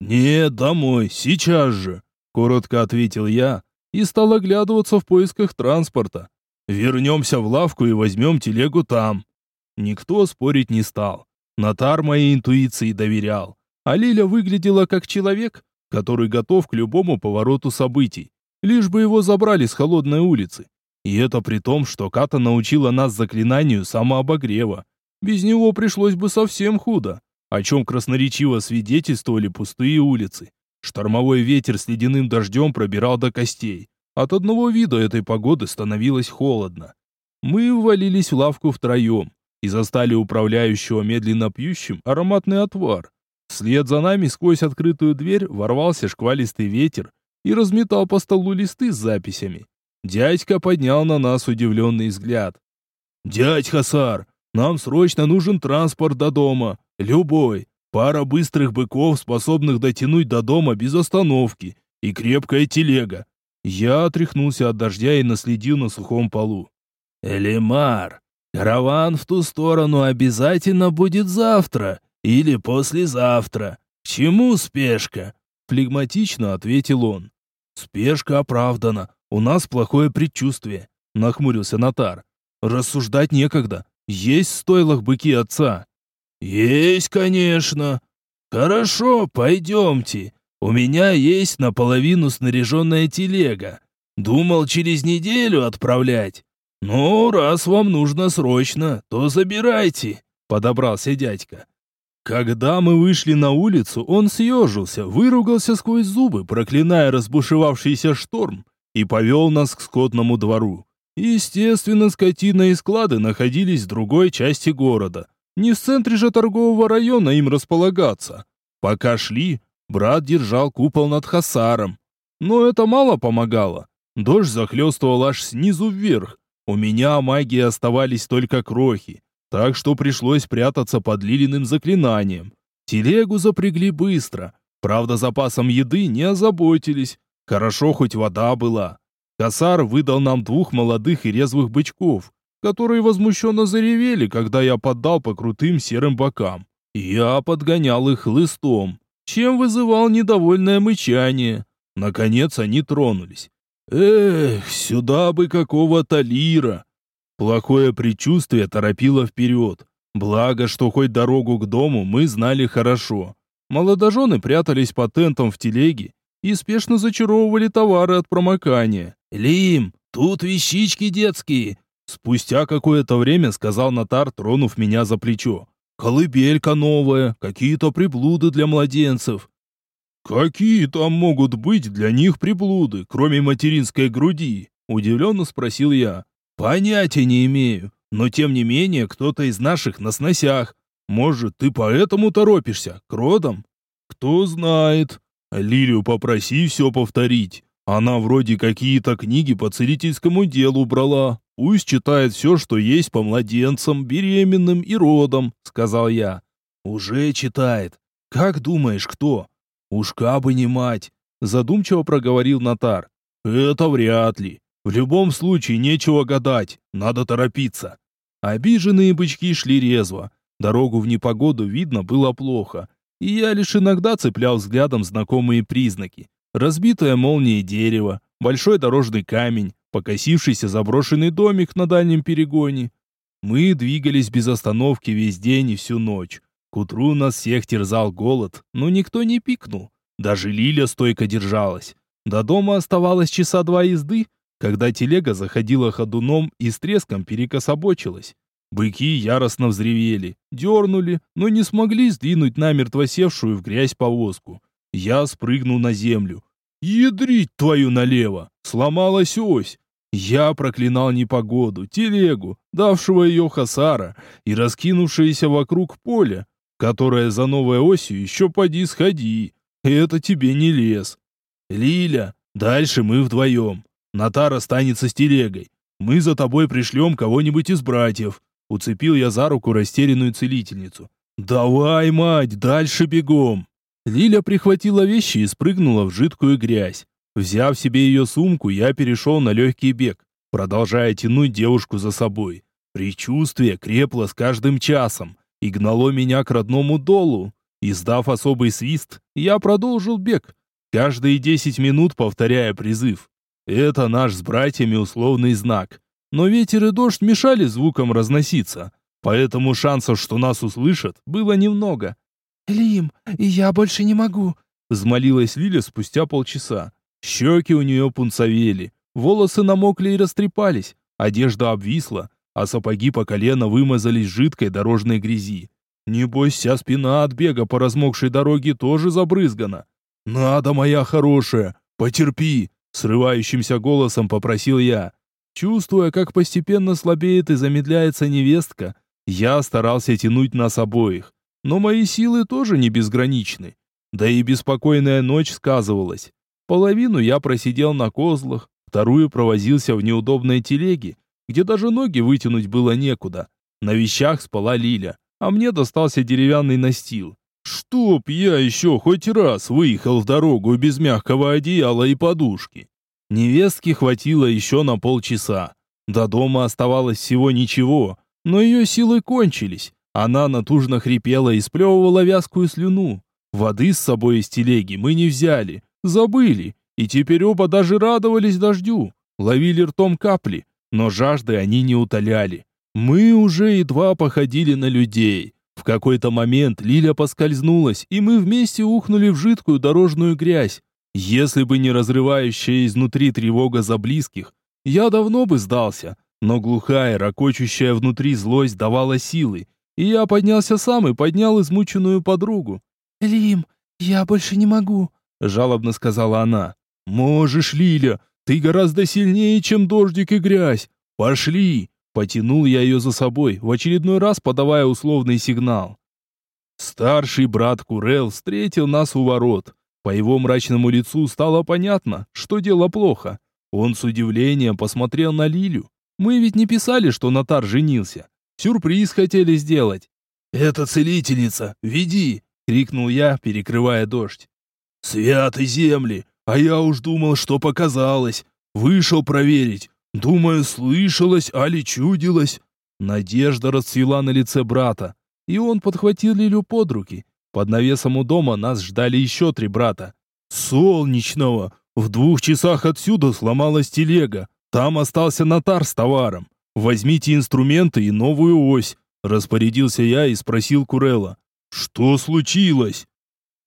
Нет, домой, сейчас же. Коротко ответил я и стал оглядываться в поисках транспорта. Вернемся в лавку и возьмем телегу там. Никто спорить не стал. Натар моей интуиции доверял. А Лиля выглядела как человек, который готов к любому повороту событий, лишь бы его забрали с холодной улицы. И это при том, что Ката научила нас заклинанию самообогрева. Без него пришлось бы совсем худо, о чем красноречиво свидетельствовали пустые улицы. Штормовой ветер с ледяным дождем пробирал до костей. От одного вида этой погоды становилось холодно. Мы ввалились в лавку втроем и застали управляющего медленно пьющим ароматный отвар. Вслед за нами сквозь открытую дверь ворвался шквалистый ветер и разметал по столу листы с записями. Дядька поднял на нас удивленный взгляд. «Дядь Хасар, нам срочно нужен транспорт до дома. Любой. Пара быстрых быков, способных дотянуть до дома без остановки, и крепкая телега. Я отряхнулся от дождя и наследил на сухом полу. «Элемар, караван в ту сторону обязательно будет завтра или послезавтра. К чему спешка?» Флегматично ответил он. «Спешка оправдана. У нас плохое предчувствие», — нахмурился Натар. «Рассуждать некогда. Есть в стойлах быки отца». «Есть, конечно. Хорошо, пойдемте. У меня есть наполовину снаряженная телега. Думал через неделю отправлять. Ну, раз вам нужно срочно, то забирайте», — подобрался дядька. Когда мы вышли на улицу, он съежился, выругался сквозь зубы, проклиная разбушевавшийся шторм, и повел нас к скотному двору. Естественно, скотина и склады находились в другой части города. Не в центре же торгового района им располагаться. Пока шли, брат держал купол над Хасаром. Но это мало помогало. Дождь захлестывал аж снизу вверх. У меня магии оставались только крохи, так что пришлось прятаться под Лилиным заклинанием. Телегу запрягли быстро. Правда, запасом еды не озаботились. Хорошо, хоть вода была. Косар выдал нам двух молодых и резвых бычков, которые возмущенно заревели, когда я поддал по крутым серым бокам. Я подгонял их хлыстом, чем вызывал недовольное мычание. Наконец они тронулись. Эх, сюда бы какого-то лира. Плохое предчувствие торопило вперед. Благо, что хоть дорогу к дому мы знали хорошо. Молодожены прятались под тентом в телеге и спешно зачаровывали товары от промокания. «Лим, тут вещички детские!» Спустя какое-то время сказал Натар, тронув меня за плечо. «Колыбелька новая, какие-то приблуды для младенцев». «Какие там могут быть для них приблуды, кроме материнской груди?» Удивленно спросил я. «Понятия не имею, но тем не менее кто-то из наших на сносях. Может, ты поэтому торопишься, к родам?» «Кто знает. Лилию попроси все повторить. Она вроде какие-то книги по целительскому делу брала. Пусть читает все, что есть по младенцам, беременным и родам», — сказал я. «Уже читает. Как думаешь, кто?» «Уж кабы не мать», — задумчиво проговорил Натар. «Это вряд ли. В любом случае нечего гадать, надо торопиться». Обиженные бычки шли резво. Дорогу в непогоду видно было плохо, и я лишь иногда цеплял взглядом знакомые признаки. Разбитая молнией дерево, большой дорожный камень, покосившийся заброшенный домик на дальнем перегоне. Мы двигались без остановки весь день и всю ночь. К утру нас всех терзал голод, но никто не пикнул. Даже Лиля стойко держалась. До дома оставалось часа два езды, когда телега заходила ходуном и с треском перекособочилась. Быки яростно взревели, дернули, но не смогли сдвинуть намертво севшую в грязь повозку. Я спрыгнул на землю. «Ядрить твою налево!» Сломалась ось. Я проклинал непогоду, телегу, давшего ее Хасара, и раскинувшееся вокруг поле, которая за новой осью еще поди сходи. Это тебе не лес. Лиля, дальше мы вдвоем. Натар останется с телегой. Мы за тобой пришлем кого-нибудь из братьев. Уцепил я за руку растерянную целительницу. Давай, мать, дальше бегом. Лиля прихватила вещи и спрыгнула в жидкую грязь. Взяв себе ее сумку, я перешел на легкий бег, продолжая тянуть девушку за собой. Причувствие крепло с каждым часом и гнало меня к родному долу. Издав особый свист, я продолжил бег, каждые десять минут повторяя призыв. Это наш с братьями условный знак. Но ветер и дождь мешали звукам разноситься, поэтому шансов, что нас услышат, было немного. «Лим, я больше не могу», — взмолилась Лиля спустя полчаса. Щеки у нее пунцовели, волосы намокли и растрепались, одежда обвисла, а сапоги по колено вымазались жидкой дорожной грязи. Небось, вся спина от бега по размокшей дороге тоже забрызгана. «Надо, моя хорошая, потерпи!» Срывающимся голосом попросил я. Чувствуя, как постепенно слабеет и замедляется невестка, я старался тянуть нас обоих. Но мои силы тоже не безграничны. Да и беспокойная ночь сказывалась. Половину я просидел на козлах, вторую провозился в неудобной телеге, где даже ноги вытянуть было некуда. На вещах спала Лиля, а мне достался деревянный настил. Чтоб я еще хоть раз выехал в дорогу без мягкого одеяла и подушки. Невестки хватило еще на полчаса. До дома оставалось всего ничего, но ее силы кончились. Она натужно хрипела и сплевывала вязкую слюну. Воды с собой из телеги мы не взяли, забыли, и теперь оба даже радовались дождю, ловили ртом капли, но жажды они не утоляли. Мы уже едва походили на людей. В какой-то момент Лиля поскользнулась, и мы вместе ухнули в жидкую дорожную грязь. Если бы не разрывающая изнутри тревога за близких, я давно бы сдался, но глухая, ракочущая внутри злость давала силы, и я поднялся сам и поднял измученную подругу. «Лим, я больше не могу», — жалобно сказала она. «Можешь, Лиля, ты гораздо сильнее, чем дождик и грязь. Пошли!» Потянул я ее за собой, в очередной раз подавая условный сигнал. Старший брат Курел встретил нас у ворот. По его мрачному лицу стало понятно, что дело плохо. Он с удивлением посмотрел на Лилю. Мы ведь не писали, что Натар женился. Сюрприз хотели сделать. «Это целительница, веди!» — крикнул я, перекрывая дождь. «Святы земли! А я уж думал, что показалось. Вышел проверить. Думаю, слышалось, али чудилось. Надежда расцвела на лице брата, и он подхватил Лилю под руки. Под навесом у дома нас ждали еще три брата. «Солнечного! В двух часах отсюда сломалась телега. Там остался нотар с товаром. Возьмите инструменты и новую ось», — распорядился я и спросил Курела. «Что случилось?»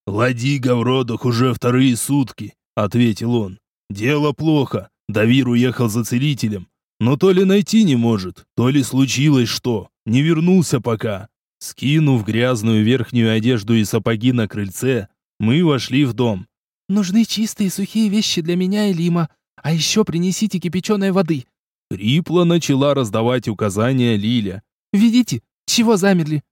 «Ладига в родах уже вторые сутки», — ответил он. «Дело плохо. Давир уехал за целителем. Но то ли найти не может, то ли случилось что. Не вернулся пока». Скинув грязную верхнюю одежду и сапоги на крыльце, мы вошли в дом. «Нужны чистые сухие вещи для меня и Лима, а еще принесите кипяченой воды». Хрипло начала раздавать указания Лиля. «Ведите, чего замерли?»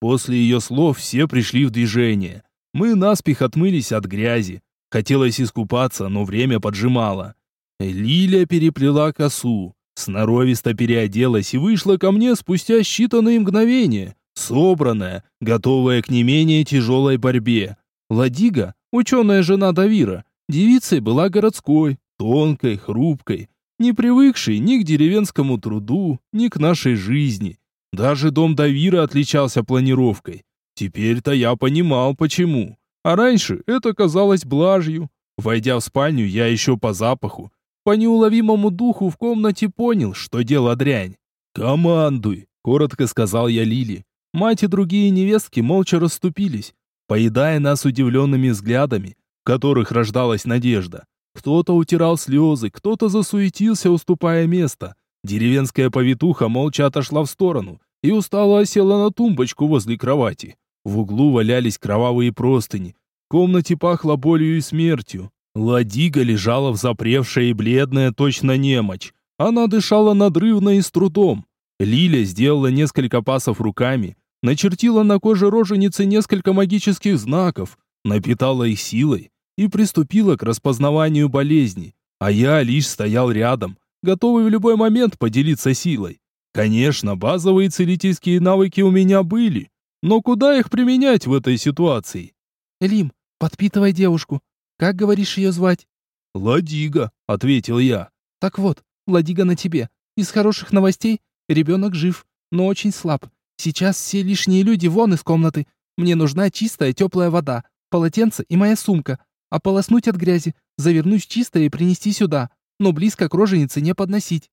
После ее слов все пришли в движение. Мы наспех отмылись от грязи. Хотелось искупаться, но время поджимало. Лиля переплела косу, сноровисто переоделась и вышла ко мне спустя считанные мгновения, собранная, готовая к не менее тяжелой борьбе. Ладига, ученая жена Давира, девицей была городской, тонкой, хрупкой, не привыкшей ни к деревенскому труду, ни к нашей жизни. Даже дом Давира отличался планировкой. Теперь-то я понимал, почему. А раньше это казалось блажью. Войдя в спальню, я еще по запаху, по неуловимому духу в комнате понял, что дело дрянь. «Командуй!» — коротко сказал я Лили. Мать и другие невестки молча расступились, поедая нас удивленными взглядами, в которых рождалась надежда. Кто-то утирал слезы, кто-то засуетился, уступая место. Деревенская повитуха молча отошла в сторону и устало осела на тумбочку возле кровати. В углу валялись кровавые простыни. В комнате пахло болью и смертью. Ладига лежала в запревшая и бледная, точно немочь. Она дышала надрывно и с трудом. Лиля сделала несколько пасов руками, начертила на коже роженицы несколько магических знаков, напитала их силой и приступила к распознаванию болезни. А я лишь стоял рядом, готовый в любой момент поделиться силой. Конечно, базовые целительские навыки у меня были, но куда их применять в этой ситуации? Лим, подпитывай девушку. Как говоришь ее звать? Ладига, ответил я. Так вот, Ладига на тебе. Из хороших новостей ребенок жив, но очень слаб. Сейчас все лишние люди вон из комнаты. Мне нужна чистая теплая вода, полотенце и моя сумка. Ополоснуть от грязи, завернуть в чистое и принести сюда, но близко к роженице не подносить.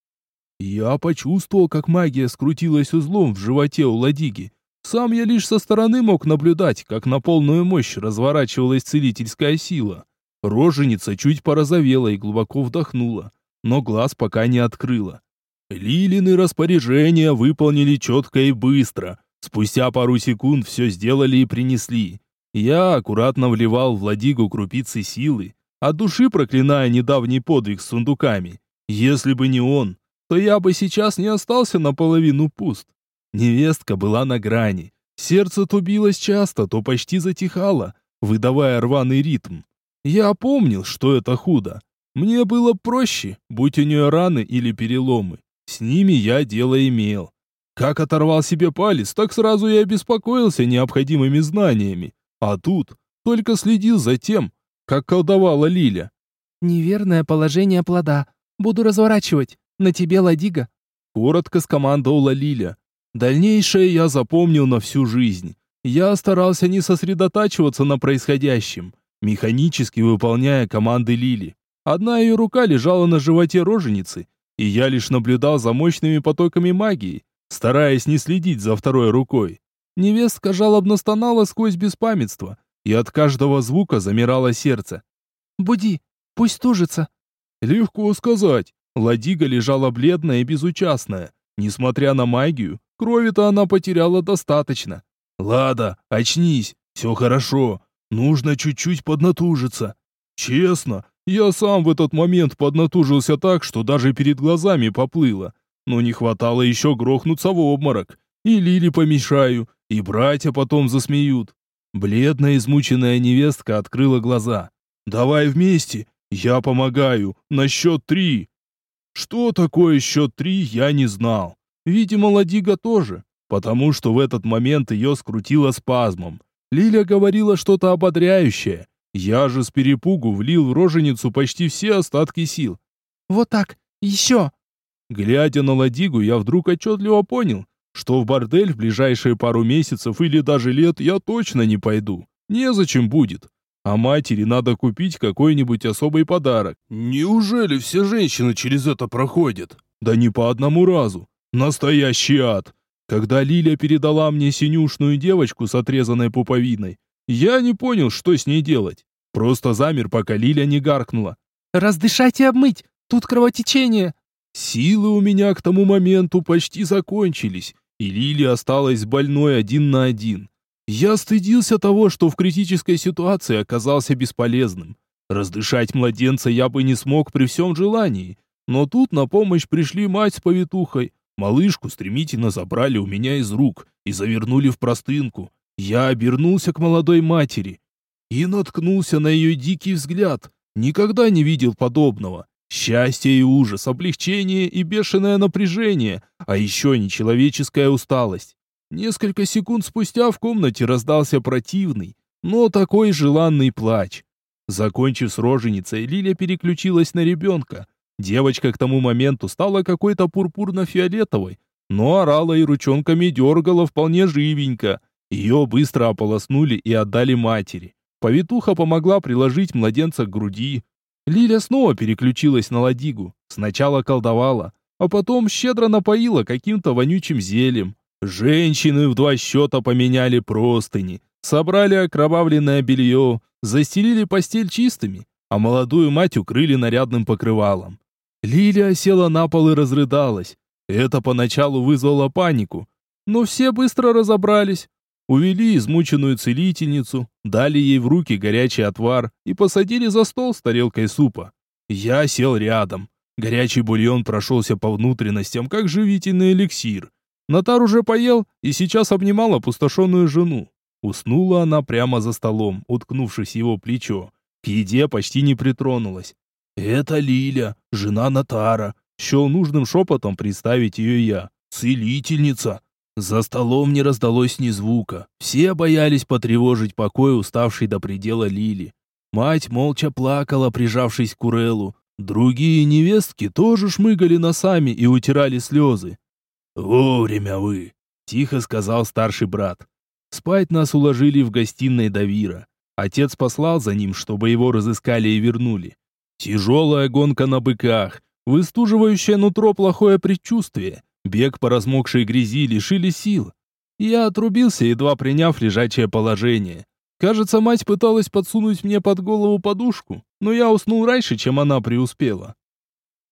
Я почувствовал, как магия скрутилась узлом в животе у Ладиги, сам я лишь со стороны мог наблюдать, как на полную мощь разворачивалась целительская сила. Роженица чуть порозовела и глубоко вдохнула, но глаз пока не открыла. Лилины распоряжения выполнили четко и быстро. Спустя пару секунд все сделали и принесли. Я аккуратно вливал в Владигу крупицы силы, от души проклиная недавний подвиг с сундуками. Если бы не он, то я бы сейчас не остался наполовину пуст. Невестка была на грани. Сердце то билось часто, то почти затихало, выдавая рваный ритм. Я помнил, что это худо. Мне было проще, будь у нее раны или переломы. С ними я дело имел. Как оторвал себе палец, так сразу я обеспокоился необходимыми знаниями. А тут только следил за тем, как колдовала Лиля. «Неверное положение плода. Буду разворачивать. На тебе, ладига». Коротко скомандовала Лиля. Дальнейшее я запомнил на всю жизнь. Я старался не сосредотачиваться на происходящем, механически выполняя команды Лили. Одна ее рука лежала на животе роженицы, и я лишь наблюдал за мощными потоками магии, стараясь не следить за второй рукой. Невестка жалобно стонала сквозь беспамятство, и от каждого звука замирало сердце. «Буди, пусть тужится». Легко сказать. Ладига лежала бледная и безучастная. Несмотря на магию, Крови-то она потеряла достаточно. Лада, очнись, все хорошо. Нужно чуть-чуть поднатужиться. Честно, я сам в этот момент поднатужился так, что даже перед глазами поплыло. Но не хватало еще грохнуться в обморок. И Лили помешаю, и братья потом засмеют. Бледная измученная невестка открыла глаза. «Давай вместе, я помогаю, на счет три». Что такое счет три, я не знал. Видимо, Ладига тоже, потому что в этот момент ее скрутило спазмом. Лиля говорила что-то ободряющее. Я же с перепугу влил в роженицу почти все остатки сил. «Вот так, еще!» Глядя на Ладигу, я вдруг отчетливо понял, что в бордель в ближайшие пару месяцев или даже лет я точно не пойду. Незачем будет. А матери надо купить какой-нибудь особый подарок. Неужели все женщины через это проходят? Да не по одному разу. Настоящий ад. Когда Лиля передала мне синюшную девочку с отрезанной пуповиной, Я не понял, что с ней делать. Просто замер, пока Лиля не гаркнула. «Раздышать и обмыть! Тут кровотечение!» Силы у меня к тому моменту почти закончились, и Лили осталась больной один на один. Я стыдился того, что в критической ситуации оказался бесполезным. Раздышать младенца я бы не смог при всем желании, но тут на помощь пришли мать с повитухой. Малышку стремительно забрали у меня из рук и завернули в простынку. Я обернулся к молодой матери и наткнулся на ее дикий взгляд. Никогда не видел подобного. Счастье и ужас, облегчение и бешеное напряжение, а еще нечеловеческая усталость. Несколько секунд спустя в комнате раздался противный, но такой желанный плач. Закончив с роженицей, Лиля переключилась на ребенка. Девочка к тому моменту стала какой-то пурпурно-фиолетовой, но орала и ручонками дергала вполне живенько. Ее быстро ополоснули и отдали матери. Повитуха помогла приложить младенца к груди, Лиля снова переключилась на ладигу. Сначала колдовала, а потом щедро напоила каким-то вонючим зельем. Женщины в два счета поменяли простыни, собрали окровавленное белье, застелили постель чистыми, а молодую мать укрыли нарядным покрывалом. Лилия села на пол и разрыдалась. Это поначалу вызвало панику, но все быстро разобрались. Увели измученную целительницу, дали ей в руки горячий отвар и посадили за стол с тарелкой супа. Я сел рядом. Горячий бульон прошелся по внутренностям, как живительный эликсир. Натар уже поел и сейчас обнимал опустошенную жену. Уснула она прямо за столом, уткнувшись его плечо. К еде почти не притронулась. «Это Лиля, жена Натара», — счел нужным шепотом представить ее я. «Целительница, за столом не раздалось ни звука. Все боялись потревожить покой уставшей до предела Лили. Мать молча плакала, прижавшись к Урелу. Другие невестки тоже шмыгали носами и утирали слезы. «Вовремя вы!» — тихо сказал старший брат. Спать нас уложили в гостиной Давира. Отец послал за ним, чтобы его разыскали и вернули. Тяжелая гонка на быках, выстуживающее нутро плохое предчувствие. Бег по размокшей грязи лишили сил. Я отрубился, едва приняв лежачее положение. Кажется, мать пыталась подсунуть мне под голову подушку, но я уснул раньше, чем она преуспела.